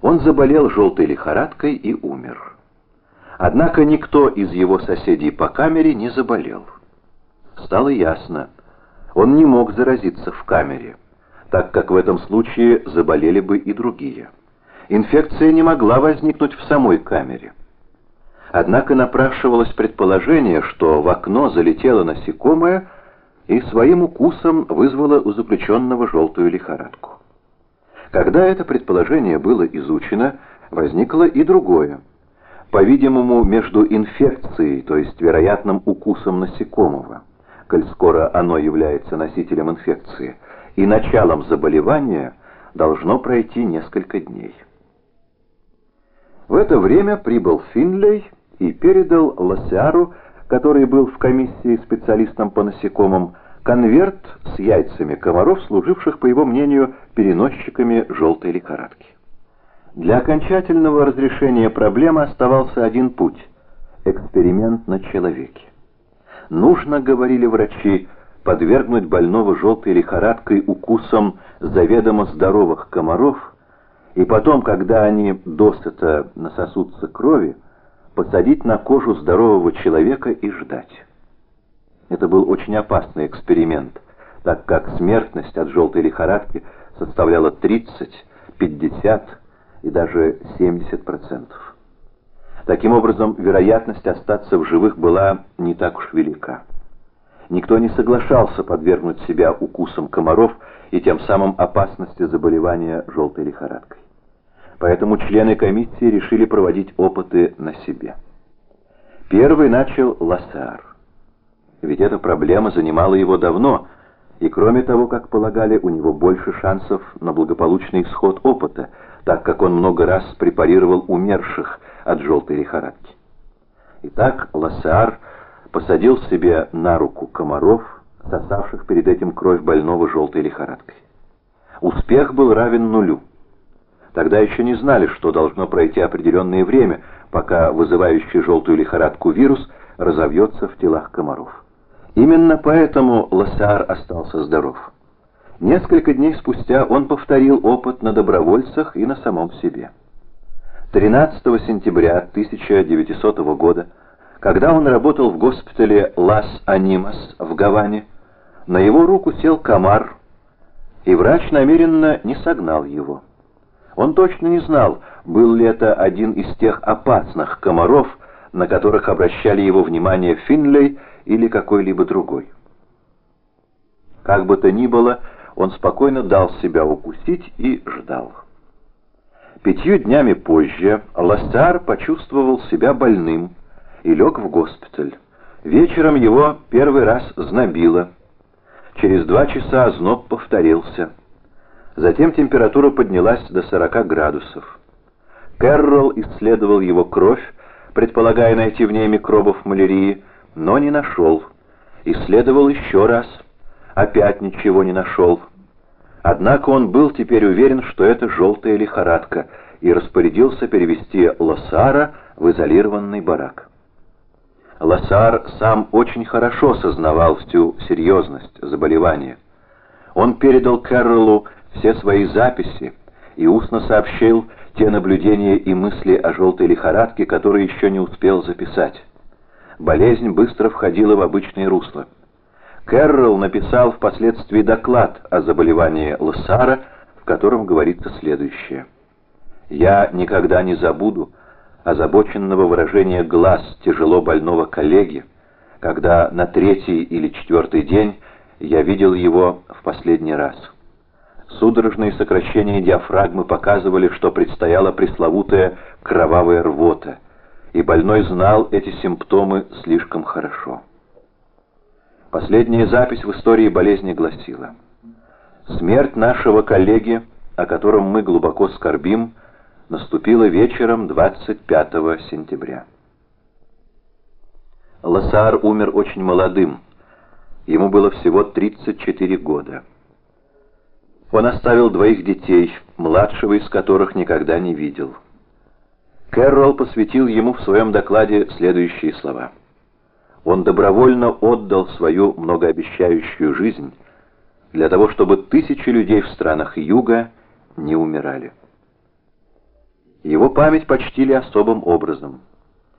Он заболел желтой лихорадкой и умер. Однако никто из его соседей по камере не заболел. Стало ясно, он не мог заразиться в камере, так как в этом случае заболели бы и другие. Инфекция не могла возникнуть в самой камере. Однако напрашивалось предположение, что в окно залетело насекомое и своим укусом вызвало у заключенного желтую лихорадку. Когда это предположение было изучено, возникло и другое. По-видимому, между инфекцией, то есть вероятным укусом насекомого, коль скоро оно является носителем инфекции, и началом заболевания должно пройти несколько дней. В это время прибыл Финлей и передал Лосиару, который был в комиссии специалистом по насекомым, конверт с яйцами комаров, служивших, по его мнению, переносчиками желтой лихорадки. Для окончательного разрешения проблемы оставался один путь – эксперимент на человеке. Нужно, говорили врачи, подвергнуть больного желтой лихорадкой укусам заведомо здоровых комаров, и потом, когда они досыта насосутся крови, посадить на кожу здорового человека и ждать. Это был очень опасный эксперимент, так как смертность от желтой лихорадки составляла 30, 50 и даже 70%. Таким образом, вероятность остаться в живых была не так уж велика. Никто не соглашался подвергнуть себя укусам комаров и тем самым опасности заболевания желтой лихорадкой. Поэтому члены комиссии решили проводить опыты на себе. Первый начал Лассар. Ведь эта проблема занимала его давно, и кроме того, как полагали, у него больше шансов на благополучный исход опыта, так как он много раз препарировал умерших от желтой лихорадки. Итак, Лассар посадил себе на руку комаров, сосавших перед этим кровь больного желтой лихорадкой. Успех был равен нулю. Тогда еще не знали, что должно пройти определенное время, пока вызывающий желтую лихорадку вирус разовьется в телах комаров. Именно поэтому Лассар остался здоров. Несколько дней спустя он повторил опыт на добровольцах и на самом себе. 13 сентября 1900 года, когда он работал в госпитале Лас-Анимас в Гаване, на его руку сел комар, и врач намеренно не согнал его. Он точно не знал, был ли это один из тех опасных комаров, на которых обращали его внимание Финлей или какой-либо другой. Как бы то ни было, он спокойно дал себя укусить и ждал. Пятью днями позже Ластар почувствовал себя больным и лег в госпиталь. Вечером его первый раз знобило. Через два часа озноб повторился. Затем температура поднялась до 40 градусов. Кэрролл исследовал его кровь, предполагая найти в ней микробов малярии, но не нашел. Исследовал еще раз, опять ничего не нашел. Однако он был теперь уверен, что это желтая лихорадка, и распорядился перевести Лосара в изолированный барак. Лосар сам очень хорошо сознавал всю серьезность заболевания. Он передал Кэрролу все свои записи и устно сообщил те наблюдения и мысли о желтой лихорадке, которые еще не успел записать болезнь быстро входила в обычное русло. Кэрролл написал впоследствии доклад о заболевании Лассара, в котором говорится следующее. «Я никогда не забуду озабоченного выражения глаз тяжело больного коллеги, когда на третий или четвертый день я видел его в последний раз. Судорожные сокращения диафрагмы показывали, что предстояла пресловутая кровавая рвота — и больной знал эти симптомы слишком хорошо. Последняя запись в истории болезни гласила «Смерть нашего коллеги, о котором мы глубоко скорбим, наступила вечером 25 сентября». Лассар умер очень молодым, ему было всего 34 года. Он оставил двоих детей, младшего из которых никогда не видел. Кэрролл посвятил ему в своем докладе следующие слова. Он добровольно отдал свою многообещающую жизнь для того, чтобы тысячи людей в странах Юга не умирали. Его память почтили особым образом –